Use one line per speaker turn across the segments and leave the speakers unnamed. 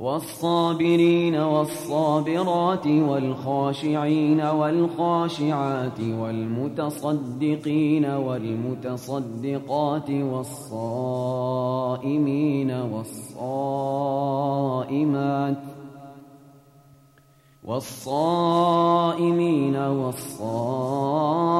والصابرين والصابرات والخاشعين والخاشعات والمتصدقين والمتصدقات والصائمين والصائمات والصائمين والصائمات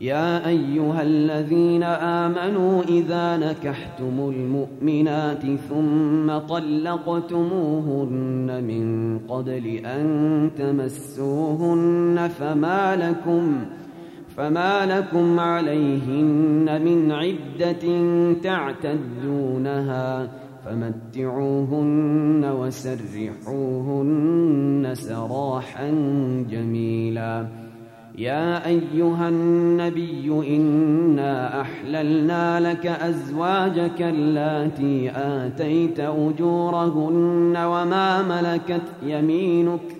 يا أيها الذين آمنوا إذا نكحتم المؤمنات ثم طلقتموهن من قبل أن تمسوهن فما لكم فما لكم عليهن من عدة تعتدونها فمتعوهن وسرحوهن سراحا جميلا يا أيها النبي إنا أحللنا لك أزواجك اللاتي آتيت أجورهن وما ملكت يمينك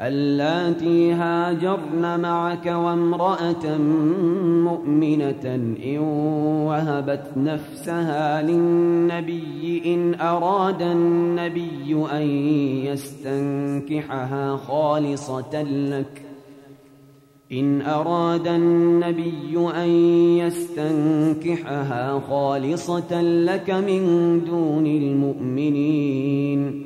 اللاتي هاجرن معك وامرأة مؤمنة إن وهبت نفسها للنبي إن أراد النبي أن يستنكحها خالصة لك إن أراد النبي أن يستنكحها خالصة لك من دون المؤمنين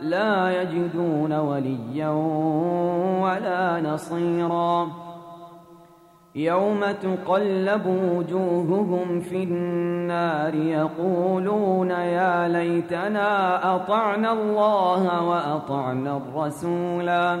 لا يجدون وليا ولا نصيرا. يوم تقلب وجوههم في النار يقولون يا ليتنا أطعنا الله وأطعنا الرسولا.